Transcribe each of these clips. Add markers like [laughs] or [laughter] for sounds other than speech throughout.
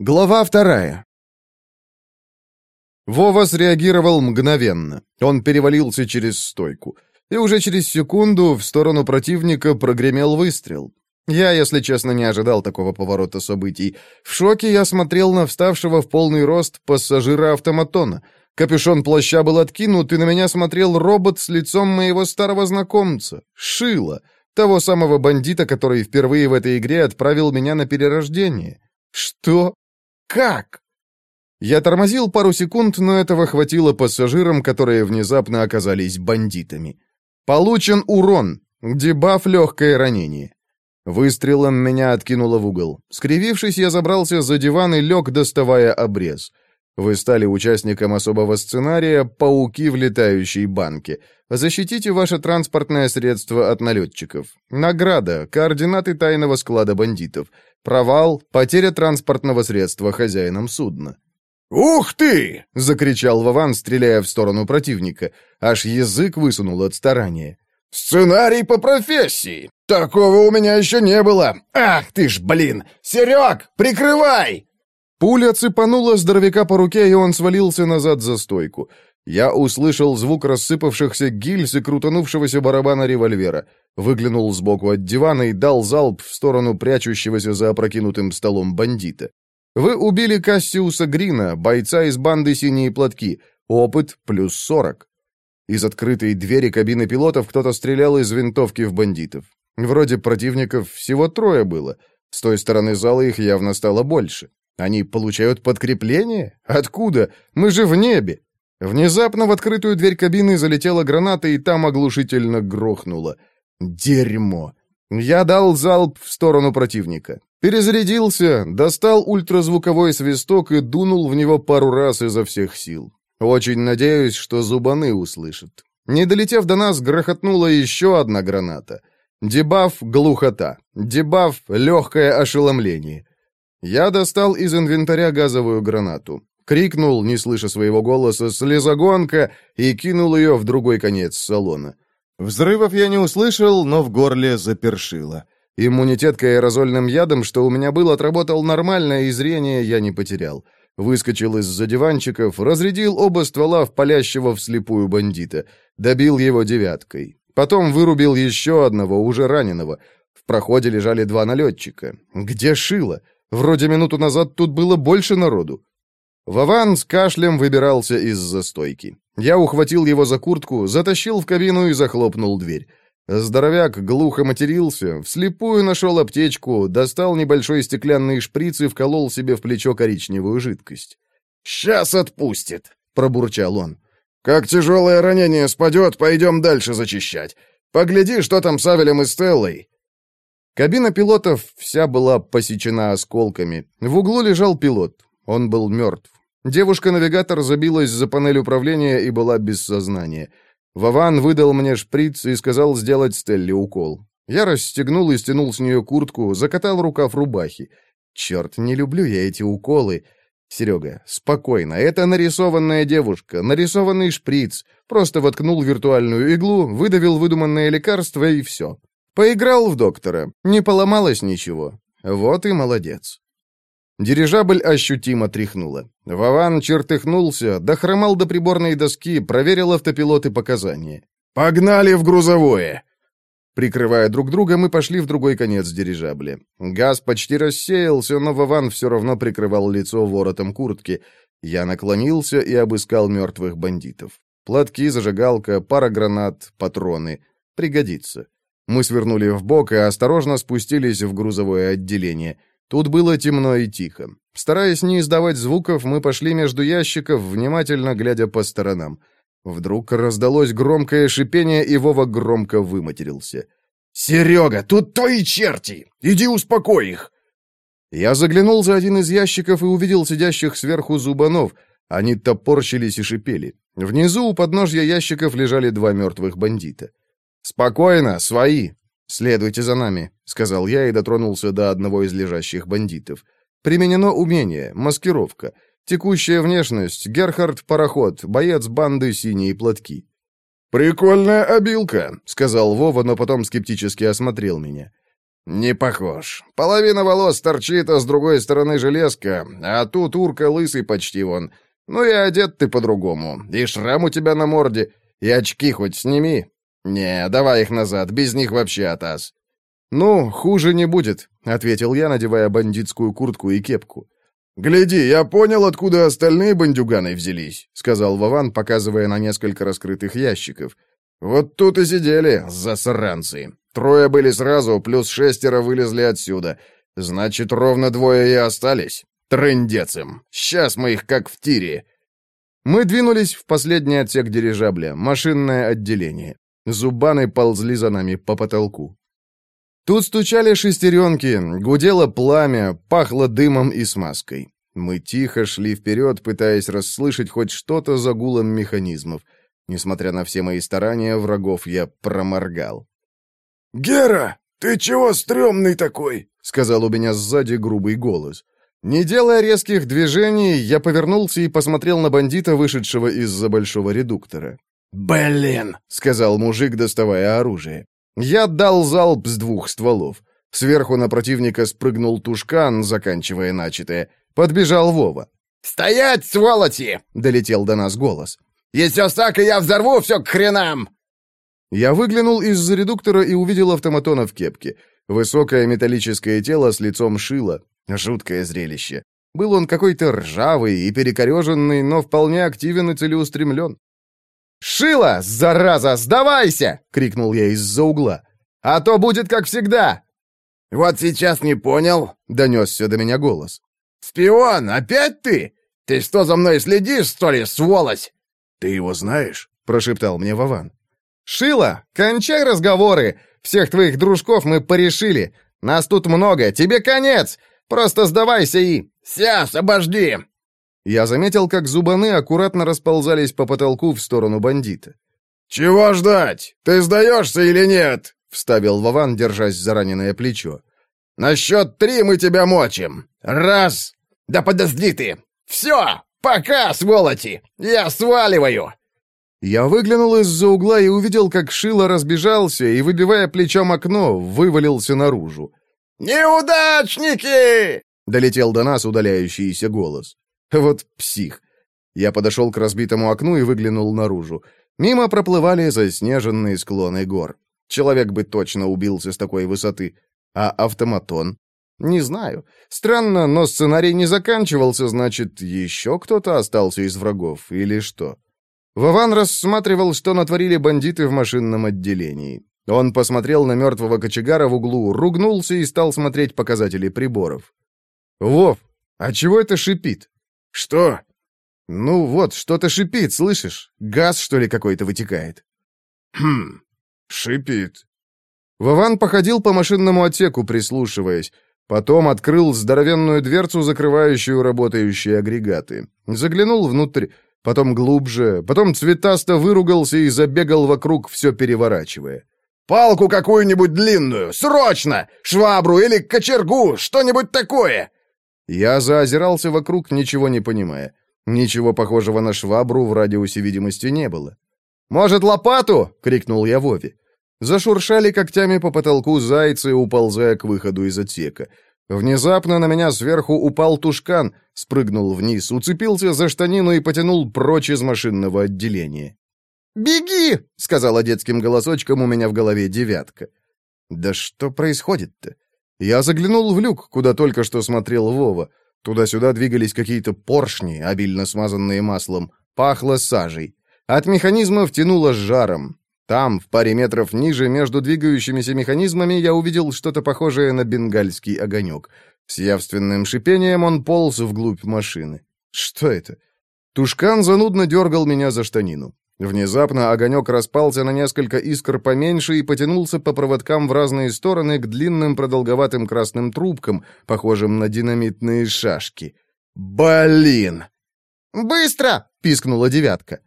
Глава вторая. Вова среагировал мгновенно. Он перевалился через стойку. И уже через секунду в сторону противника прогремел выстрел. Я, если честно, не ожидал такого поворота событий. В шоке я смотрел на вставшего в полный рост пассажира автоматона. Капюшон плаща был откинут, и на меня смотрел робот с лицом моего старого знакомца, Шила, того самого бандита, который впервые в этой игре отправил меня на перерождение. Что? Как? Я тормозил пару секунд, но этого хватило пассажирам, которые внезапно оказались бандитами. Получен урон. Дебаф легкое ранение. Выстрелом меня откинуло в угол. Скривившись, я забрался за диван и лег, доставая обрез. Вы стали участником особого сценария «Пауки в летающей банке». Защитите ваше транспортное средство от налетчиков. Награда. Координаты тайного склада бандитов. Провал. Потеря транспортного средства хозяином судна. «Ух ты!» — закричал Вован, стреляя в сторону противника. Аж язык высунул от старания. «Сценарий по профессии! Такого у меня еще не было! Ах ты ж, блин! Серег, прикрывай!» Пуля цепанула здоровяка по руке, и он свалился назад за стойку. Я услышал звук рассыпавшихся гильз и крутанувшегося барабана револьвера. Выглянул сбоку от дивана и дал залп в сторону прячущегося за опрокинутым столом бандита. Вы убили Кассиуса Грина, бойца из банды «Синие платки». Опыт плюс сорок. Из открытой двери кабины пилотов кто-то стрелял из винтовки в бандитов. Вроде противников всего трое было. С той стороны зала их явно стало больше. Они получают подкрепление? Откуда? Мы же в небе. Внезапно в открытую дверь кабины залетела граната, и там оглушительно грохнуло. Дерьмо. Я дал залп в сторону противника. Перезарядился, достал ультразвуковой свисток и дунул в него пару раз изо всех сил. Очень надеюсь, что зубаны услышат. Не долетев до нас, грохотнула еще одна граната. Дебаф — глухота. Дебаф — легкое ошеломление. Я достал из инвентаря газовую гранату. Крикнул, не слыша своего голоса, «Слезогонка!» и кинул ее в другой конец салона. Взрывов я не услышал, но в горле запершило. Иммунитет к аэрозольным ядам, что у меня был, отработал нормально, и зрение я не потерял. Выскочил из-за диванчиков, разрядил оба ствола в палящего вслепую бандита. Добил его девяткой. Потом вырубил еще одного, уже раненого. В проходе лежали два налетчика. Где Шило? Вроде минуту назад тут было больше народу. Вован с кашлем выбирался из застойки. Я ухватил его за куртку, затащил в кабину и захлопнул дверь. Здоровяк глухо матерился, вслепую нашел аптечку, достал небольшой стеклянный шприц и вколол себе в плечо коричневую жидкость. «Сейчас отпустит», — пробурчал он. «Как тяжелое ранение спадет, пойдем дальше зачищать. Погляди, что там с Авелем и Стеллой». Кабина пилотов вся была посечена осколками. В углу лежал пилот. Он был мертв. Девушка-навигатор забилась за панель управления и была без сознания. Вован выдал мне шприц и сказал сделать Стелле укол. Я расстегнул и стянул с нее куртку, закатал рукав рубахи. Черт, не люблю я эти уколы. Серега, спокойно, это нарисованная девушка, нарисованный шприц. Просто воткнул виртуальную иглу, выдавил выдуманное лекарство и все. Поиграл в доктора, не поломалось ничего. Вот и молодец. Дирижабль ощутимо тряхнуло. Вован чертыхнулся, дохромал до приборной доски, проверил автопилот и показания. «Погнали в грузовое!» Прикрывая друг друга, мы пошли в другой конец дирижабля. Газ почти рассеялся, но Вован все равно прикрывал лицо воротом куртки. Я наклонился и обыскал мертвых бандитов. Платки, зажигалка, пара гранат, патроны. Пригодится. Мы свернули в бок и осторожно спустились в грузовое отделение. Тут было темно и тихо. Стараясь не издавать звуков, мы пошли между ящиков, внимательно глядя по сторонам. Вдруг раздалось громкое шипение, и Вова громко выматерился. «Серега, тут твои черти! Иди успокой их!» Я заглянул за один из ящиков и увидел сидящих сверху зубанов. Они топорщились и шипели. Внизу у подножья ящиков лежали два мертвых бандита. «Спокойно, свои!» «Следуйте за нами», — сказал я и дотронулся до одного из лежащих бандитов. «Применено умение, маскировка. Текущая внешность, Герхард Пароход, боец банды «Синие платки». «Прикольная обилка», — сказал Вова, но потом скептически осмотрел меня. «Не похож. Половина волос торчит, а с другой стороны железка, а тут урка лысый почти вон. Ну и одет ты по-другому, и шрам у тебя на морде, и очки хоть сними. Не, давай их назад, без них вообще атас». «Ну, хуже не будет», — ответил я, надевая бандитскую куртку и кепку. «Гляди, я понял, откуда остальные бандюганы взялись», — сказал Вован, показывая на несколько раскрытых ящиков. «Вот тут и сидели, засранцы. Трое были сразу, плюс шестеро вылезли отсюда. Значит, ровно двое и остались. Трындец им. Сейчас мы их как в тире». Мы двинулись в последний отсек дирижабля, машинное отделение. Зубаны ползли за нами по потолку. Тут стучали шестеренки, гудело пламя, пахло дымом и смазкой. Мы тихо шли вперед, пытаясь расслышать хоть что-то за гулом механизмов. Несмотря на все мои старания, врагов я проморгал. «Гера, ты чего стрёмный такой?» — сказал у меня сзади грубый голос. Не делая резких движений, я повернулся и посмотрел на бандита, вышедшего из-за большого редуктора. «Блин!» — сказал мужик, доставая оружие. Я дал залп с двух стволов. Сверху на противника спрыгнул тушкан, заканчивая начатое. Подбежал Вова. «Стоять, сволочи!» — долетел до нас голос. «Если так, и я взорву все к хренам!» Я выглянул из-за редуктора и увидел автоматона в кепке. Высокое металлическое тело с лицом шила. Жуткое зрелище. Был он какой-то ржавый и перекореженный, но вполне активен и целеустремлен. «Шила, зараза, сдавайся!» — крикнул я из-за угла. «А то будет как всегда!» «Вот сейчас не понял», — донесся до меня голос. «Спион, опять ты? Ты что, за мной следишь, что ли, сволочь?» «Ты его знаешь?» — прошептал мне Вован. «Шила, кончай разговоры! Всех твоих дружков мы порешили. Нас тут много, тебе конец! Просто сдавайся и...» «Сейчас, обожди!» Я заметил, как зубаны аккуратно расползались по потолку в сторону бандита. «Чего ждать? Ты сдаешься или нет?» — вставил Вован, держась за раненое плечо. «На счет три мы тебя мочим. Раз! Да подожди ты! Все! Пока, сволочи! Я сваливаю!» Я выглянул из-за угла и увидел, как Шило разбежался и, выбивая плечом окно, вывалился наружу. «Неудачники!» — долетел до нас удаляющийся голос. Вот псих. Я подошел к разбитому окну и выглянул наружу. Мимо проплывали заснеженные склоны гор. Человек бы точно убился с такой высоты. А автоматон? Не знаю. Странно, но сценарий не заканчивался, значит, еще кто-то остался из врагов, или что? Вован рассматривал, что натворили бандиты в машинном отделении. Он посмотрел на мертвого кочегара в углу, ругнулся и стал смотреть показатели приборов. «Вов, а чего это шипит?» «Что?» «Ну вот, что-то шипит, слышишь? Газ, что ли, какой-то вытекает?» «Хм, шипит». Вован походил по машинному отсеку, прислушиваясь. Потом открыл здоровенную дверцу, закрывающую работающие агрегаты. Заглянул внутрь, потом глубже, потом цветасто выругался и забегал вокруг, все переворачивая. «Палку какую-нибудь длинную! Срочно! Швабру или кочергу! Что-нибудь такое!» Я заозирался вокруг, ничего не понимая. Ничего похожего на швабру в радиусе видимости не было. «Может, лопату?» — крикнул я Вове. Зашуршали когтями по потолку зайцы, уползая к выходу из отсека. Внезапно на меня сверху упал тушкан, спрыгнул вниз, уцепился за штанину и потянул прочь из машинного отделения. «Беги!» — сказала детским голосочком у меня в голове девятка. «Да что происходит-то?» Я заглянул в люк, куда только что смотрел Вова. Туда-сюда двигались какие-то поршни, обильно смазанные маслом. Пахло сажей. От механизмов тянуло жаром. Там, в паре метров ниже, между двигающимися механизмами, я увидел что-то похожее на бенгальский огонек. С явственным шипением он полз вглубь машины. Что это? Тушкан занудно дергал меня за штанину. Внезапно огонек распался на несколько искр поменьше и потянулся по проводкам в разные стороны к длинным продолговатым красным трубкам, похожим на динамитные шашки. «Блин!» «Быстро!» — пискнула девятка.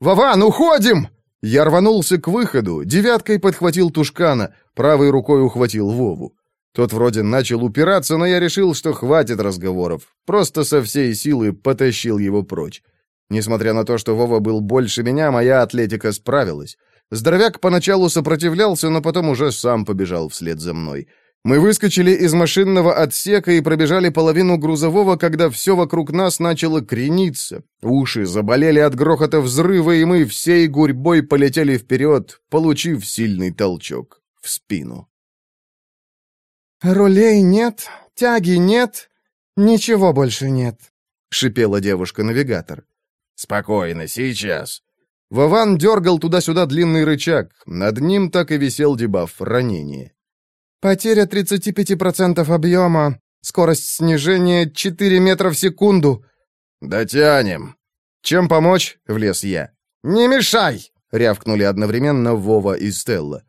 «Вован, уходим!» Я рванулся к выходу, девяткой подхватил Тушкана, правой рукой ухватил Вову. Тот вроде начал упираться, но я решил, что хватит разговоров. Просто со всей силы потащил его прочь. Несмотря на то, что Вова был больше меня, моя атлетика справилась. Здоровяк поначалу сопротивлялся, но потом уже сам побежал вслед за мной. Мы выскочили из машинного отсека и пробежали половину грузового, когда все вокруг нас начало крениться. Уши заболели от грохота взрыва, и мы всей гурьбой полетели вперед, получив сильный толчок в спину. «Рулей нет, тяги нет, ничего больше нет», — шипела девушка-навигатор. «Спокойно, сейчас». Вован дергал туда-сюда длинный рычаг. Над ним так и висел дебаф «Ранение». «Потеря 35% объема. Скорость снижения 4 метра в секунду». «Дотянем». «Чем помочь?» — влез я. «Не мешай!» — рявкнули одновременно Вова и Стелла.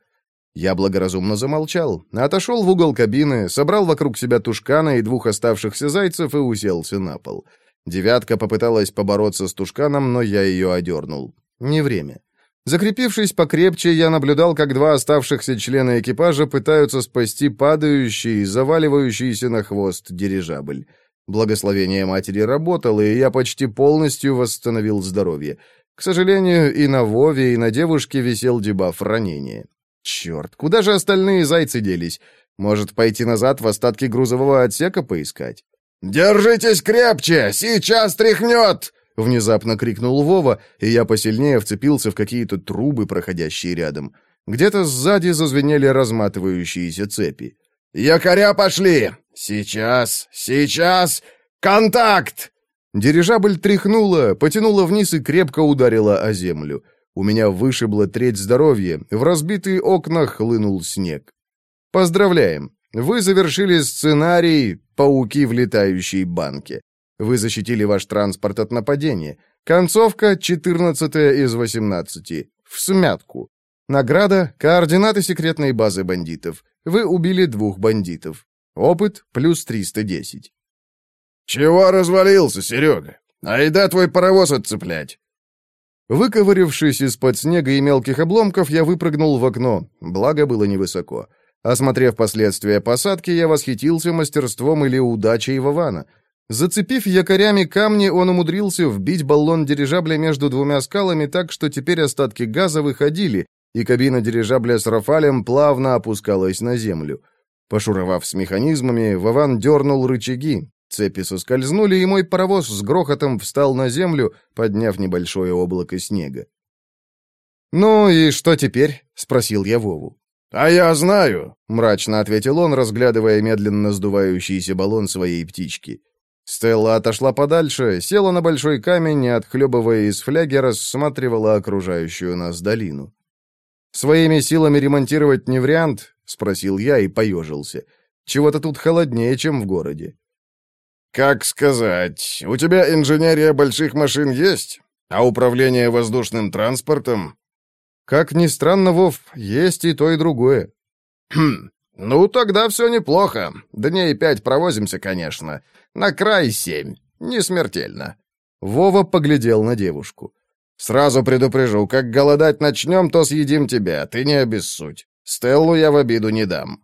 Я благоразумно замолчал, отошел в угол кабины, собрал вокруг себя тушкана и двух оставшихся зайцев и уселся на пол. Девятка попыталась побороться с тушканом, но я ее одернул. Не время. Закрепившись покрепче, я наблюдал, как два оставшихся члена экипажа пытаются спасти падающий, заваливающийся на хвост дирижабль. Благословение матери работало, и я почти полностью восстановил здоровье. К сожалению, и на Вове, и на девушке висел дебаф ранения. Черт, куда же остальные зайцы делись? Может, пойти назад в остатки грузового отсека поискать? «Держитесь крепче! Сейчас тряхнет!» Внезапно крикнул Вова, и я посильнее вцепился в какие-то трубы, проходящие рядом. Где-то сзади зазвенели разматывающиеся цепи. «Якоря пошли! Сейчас! Сейчас! Контакт!» Дирижабль тряхнула, потянула вниз и крепко ударила о землю. У меня вышибло треть здоровья, в разбитые окна хлынул снег. Поздравляем! Вы завершили сценарий «Пауки в летающей банке». Вы защитили ваш транспорт от нападения. Концовка 14 из 18. В смятку. Награда — координаты секретной базы бандитов. Вы убили двух бандитов. Опыт плюс 310. «Чего развалился, Серега? Айда твой паровоз отцеплять!» Выковырившись из-под снега и мелких обломков, я выпрыгнул в окно, благо было невысоко. Осмотрев последствия посадки, я восхитился мастерством или удачей Вована. Зацепив якорями камни, он умудрился вбить баллон дирижабля между двумя скалами так, что теперь остатки газа выходили, и кабина дирижабля с Рафалем плавно опускалась на землю. Пошуровав с механизмами, Вован дернул рычаги, Цепи соскользнули, и мой паровоз с грохотом встал на землю, подняв небольшое облако снега. «Ну и что теперь?» — спросил я Вову. «А я знаю», — мрачно ответил он, разглядывая медленно сдувающийся баллон своей птички. Стелла отошла подальше, села на большой камень и, отхлебывая из фляги, рассматривала окружающую нас долину. «Своими силами ремонтировать не вариант?» — спросил я и поежился. «Чего-то тут холоднее, чем в городе». «Как сказать, у тебя инженерия больших машин есть, а управление воздушным транспортом?» «Как ни странно, Вов, есть и то, и другое». «Хм, ну тогда все неплохо. Дней пять провозимся, конечно. На край семь. Не смертельно». Вова поглядел на девушку. «Сразу предупрежу, как голодать начнем, то съедим тебя, ты не обессудь. Стеллу я в обиду не дам».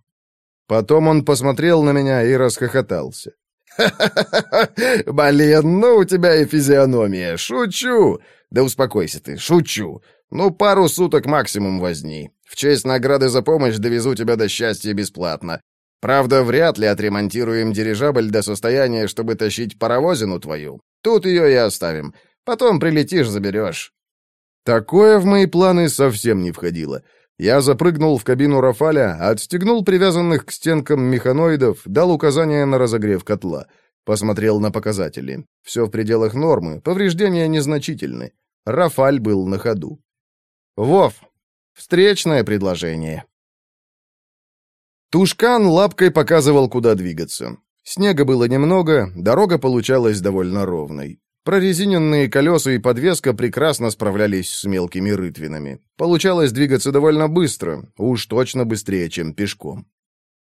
Потом он посмотрел на меня и расхохотался. [laughs] Блин, ну у тебя и физиономия. Шучу. Да успокойся ты, шучу. Ну, пару суток максимум возни. В честь награды за помощь довезу тебя до счастья бесплатно. Правда, вряд ли отремонтируем дирижабль до состояния, чтобы тащить паровозину твою. Тут ее и оставим. Потом прилетишь, заберешь». Такое в мои планы совсем не входило. Я запрыгнул в кабину Рафаля, отстегнул привязанных к стенкам механоидов, дал указание на разогрев котла. Посмотрел на показатели. Все в пределах нормы, повреждения незначительны. Рафаль был на ходу. «Вов, встречное предложение». Тушкан лапкой показывал, куда двигаться. Снега было немного, дорога получалась довольно ровной. Прорезиненные колеса и подвеска прекрасно справлялись с мелкими рытвинами. Получалось двигаться довольно быстро, уж точно быстрее, чем пешком.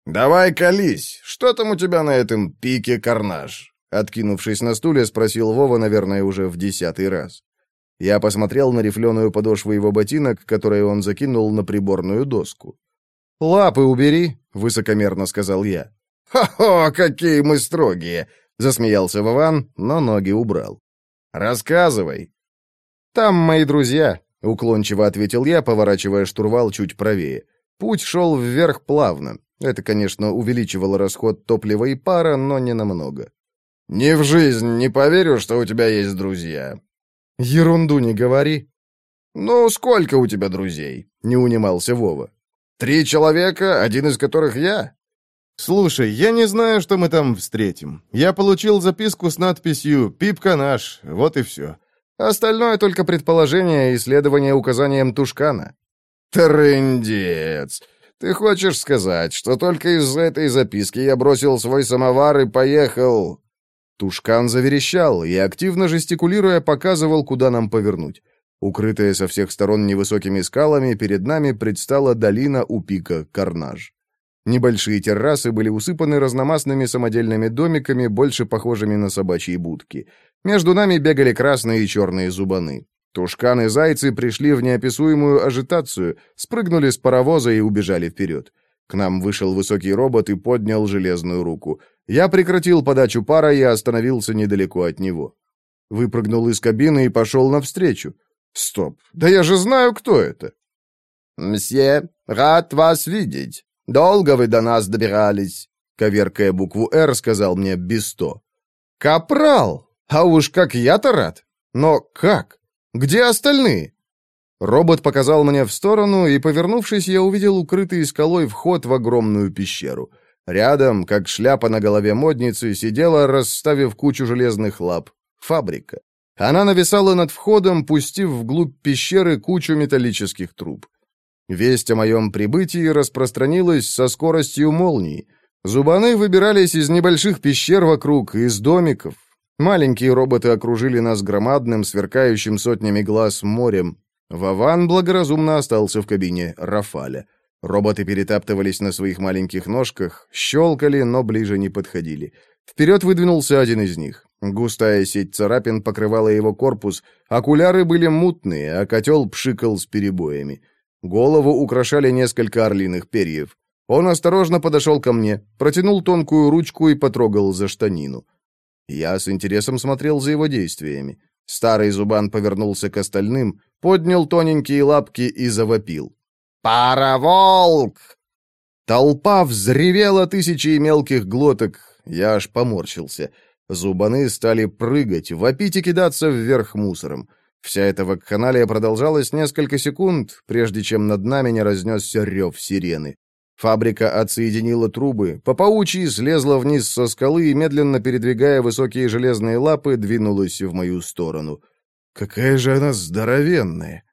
«Давай колись! Что там у тебя на этом пике карнаж?» Откинувшись на стуле, спросил Вова, наверное, уже в десятый раз. Я посмотрел на рифленую подошву его ботинок, которые он закинул на приборную доску. «Лапы убери», — высокомерно сказал я. «Хо-хо, какие мы строгие! Засмеялся Вован, но ноги убрал. «Рассказывай». «Там мои друзья», — уклончиво ответил я, поворачивая штурвал чуть правее. Путь шел вверх плавно. Это, конечно, увеличивало расход топлива и пара, но не намного. «Ни в жизнь не поверю, что у тебя есть друзья». «Ерунду не говори». «Ну, сколько у тебя друзей?» — не унимался Вова. «Три человека, один из которых я?» «Слушай, я не знаю, что мы там встретим. Я получил записку с надписью «Пипка наш», вот и все. Остальное только предположение и исследование указанием Тушкана». «Трындец! Ты хочешь сказать, что только из-за этой записки я бросил свой самовар и поехал...» Тушкан заверещал и, активно жестикулируя, показывал, куда нам повернуть. Укрытая со всех сторон невысокими скалами, перед нами предстала долина у пика Карнаж. Небольшие террасы были усыпаны разномастными самодельными домиками, больше похожими на собачьи будки. Между нами бегали красные и черные зубаны. Тушкан и зайцы пришли в неописуемую ажитацию, спрыгнули с паровоза и убежали вперед. К нам вышел высокий робот и поднял железную руку. Я прекратил подачу пара и остановился недалеко от него. Выпрыгнул из кабины и пошел навстречу. Стоп, да я же знаю, кто это. «Мсье, рад вас видеть. Долго вы до нас добирались?» Коверкая букву «Р», сказал мне Бесто. «Капрал! А уж как я-то рад! Но как? Где остальные?» Робот показал мне в сторону, и, повернувшись, я увидел укрытый скалой вход в огромную пещеру. Рядом, как шляпа на голове модницы, сидела, расставив кучу железных лап, фабрика. Она нависала над входом, пустив вглубь пещеры кучу металлических труб. Весть о моем прибытии распространилась со скоростью молнии. Зубаны выбирались из небольших пещер вокруг, из домиков. Маленькие роботы окружили нас громадным, сверкающим сотнями глаз морем. Вован благоразумно остался в кабине Рафаля. Роботы перетаптывались на своих маленьких ножках, щелкали, но ближе не подходили. Вперед выдвинулся один из них. Густая сеть царапин покрывала его корпус, окуляры были мутные, а котел пшикал с перебоями. Голову украшали несколько орлиных перьев. Он осторожно подошел ко мне, протянул тонкую ручку и потрогал за штанину. Я с интересом смотрел за его действиями. Старый зубан повернулся к остальным, поднял тоненькие лапки и завопил. «Пароволк!» Толпа взревела тысячи мелких глоток. Я аж поморщился. Зубаны стали прыгать, вопить и кидаться вверх мусором. Вся эта вакханалия продолжалась несколько секунд, прежде чем над нами не разнесся рев сирены. Фабрика отсоединила трубы, по паучьи слезла вниз со скалы и, медленно передвигая высокие железные лапы, двинулась в мою сторону. Какая же она здоровенная!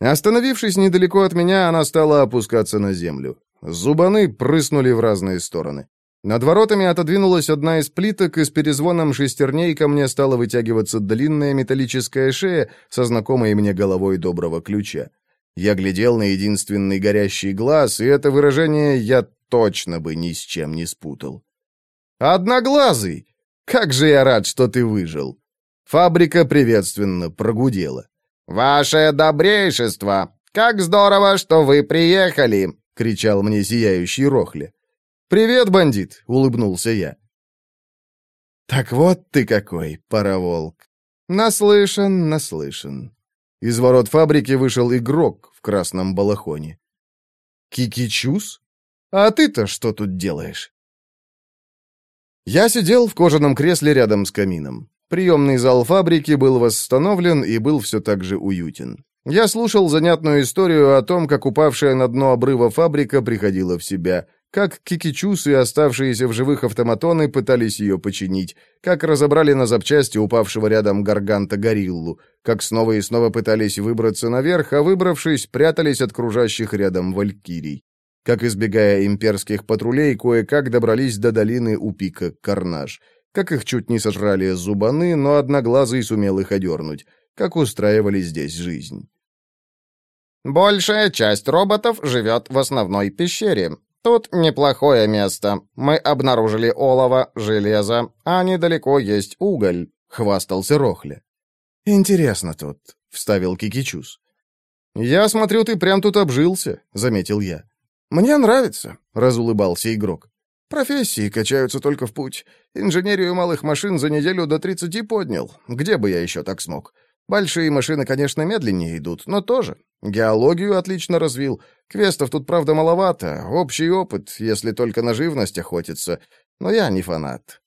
Остановившись недалеко от меня, она стала опускаться на землю. Зубаны прыснули в разные стороны. Над воротами отодвинулась одна из плиток, и с перезвоном шестерней ко мне стала вытягиваться длинная металлическая шея со знакомой мне головой доброго ключа. Я глядел на единственный горящий глаз, и это выражение я точно бы ни с чем не спутал. «Одноглазый! Как же я рад, что ты выжил!» Фабрика приветственно прогудела. «Ваше добрейшество! Как здорово, что вы приехали!» — кричал мне зияющий Рохли. «Привет, бандит!» — улыбнулся я. «Так вот ты какой, пароволк!» «Наслышан, наслышан!» Из ворот фабрики вышел игрок в красном балахоне. «Кикичус? А ты-то что тут делаешь?» Я сидел в кожаном кресле рядом с камином. Приемный зал фабрики был восстановлен и был все так же уютен. Я слушал занятную историю о том, как упавшая на дно обрыва фабрика приходила в себя — как Кикичус и оставшиеся в живых автоматоны пытались ее починить, как разобрали на запчасти упавшего рядом гарганта гориллу, как снова и снова пытались выбраться наверх, а выбравшись, прятались от кружащих рядом валькирий, как, избегая имперских патрулей, кое-как добрались до долины у пика Карнаж, как их чуть не сожрали зубаны, но одноглазый сумел их одернуть, как устраивали здесь жизнь. «Большая часть роботов живет в основной пещере», Тут неплохое место. Мы обнаружили олово, железо, а недалеко есть уголь», — хвастался Рохля. «Интересно тут», — вставил Кикичус. «Я смотрю, ты прям тут обжился», — заметил я. «Мне нравится», — разулыбался игрок. «Профессии качаются только в путь. Инженерию малых машин за неделю до тридцати поднял. Где бы я еще так смог? Большие машины, конечно, медленнее идут, но тоже. Геологию отлично развил. Квестов тут, правда, маловато. Общий опыт, если только на живность охотиться. Но я не фанат.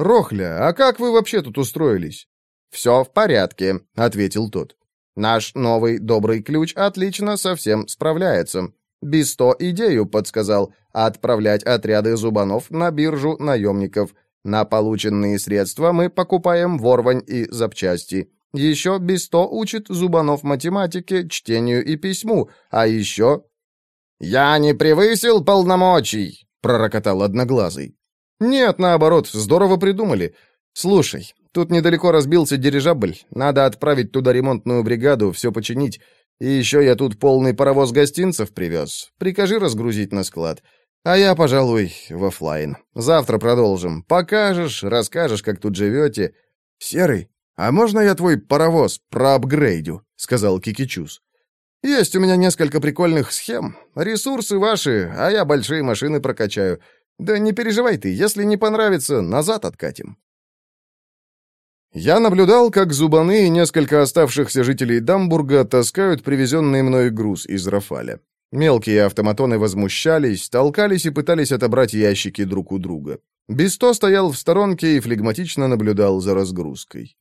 «Рохля, а как вы вообще тут устроились?» «Все в порядке», — ответил тот. «Наш новый добрый ключ отлично со всем справляется. Бисто идею подсказал отправлять отряды зубанов на биржу наемников. На полученные средства мы покупаем ворвань и запчасти. Еще Бисто учит зубанов математике, чтению и письму, а еще...» «Я не превысил полномочий!» — пророкотал Одноглазый. «Нет, наоборот, здорово придумали. Слушай, тут недалеко разбился дирижабль. Надо отправить туда ремонтную бригаду, все починить. И еще я тут полный паровоз гостинцев привез. Прикажи разгрузить на склад. А я, пожалуй, в офлайн. Завтра продолжим. Покажешь, расскажешь, как тут живете. Серый, а можно я твой паровоз проапгрейдю?» — сказал Кикичус. «Есть у меня несколько прикольных схем. Ресурсы ваши, а я большие машины прокачаю. Да не переживай ты, если не понравится, назад откатим». Я наблюдал, как Зубаны и несколько оставшихся жителей Дамбурга таскают привезенный мной груз из Рафаля. Мелкие автоматоны возмущались, толкались и пытались отобрать ящики друг у друга. Бесто стоял в сторонке и флегматично наблюдал за разгрузкой.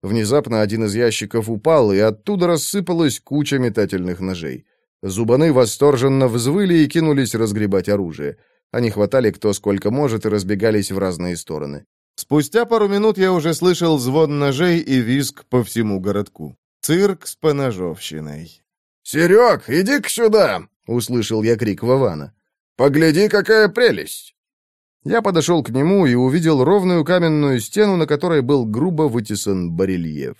Внезапно один из ящиков упал, и оттуда рассыпалась куча метательных ножей. Зубаны восторженно взвыли и кинулись разгребать оружие. Они хватали кто сколько может и разбегались в разные стороны. Спустя пару минут я уже слышал звон ножей и визг по всему городку. Цирк с поножовщиной. «Серег, иди-ка сюда!» — услышал я крик Вована. «Погляди, какая прелесть!» Я подошел к нему и увидел ровную каменную стену, на которой был грубо вытесан барельеф.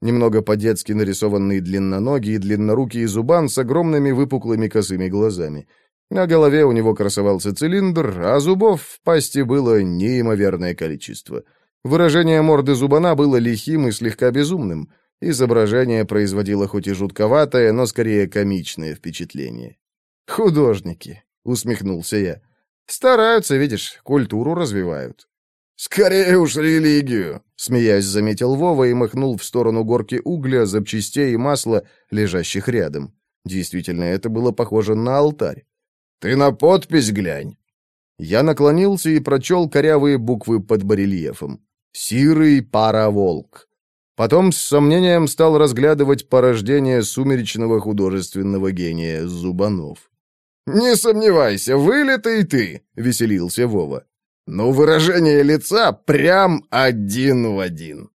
Немного по-детски нарисованный длинноногий и длиннорукий зубан с огромными выпуклыми косыми глазами. На голове у него красовался цилиндр, а зубов в пасти было неимоверное количество. Выражение морды зубана было лихим и слегка безумным. Изображение производило хоть и жутковатое, но скорее комичное впечатление. «Художники», — усмехнулся я. «Стараются, видишь, культуру развивают». «Скорее уж религию», — смеясь заметил Вова и махнул в сторону горки угля, запчастей и масла, лежащих рядом. Действительно, это было похоже на алтарь. «Ты на подпись глянь!» Я наклонился и прочел корявые буквы под барельефом. «Сирый пароволк». Потом с сомнением стал разглядывать порождение сумеречного художественного гения Зубанов. «Не сомневайся, вылитый ты!» — веселился Вова. «Но выражение лица прям один в один».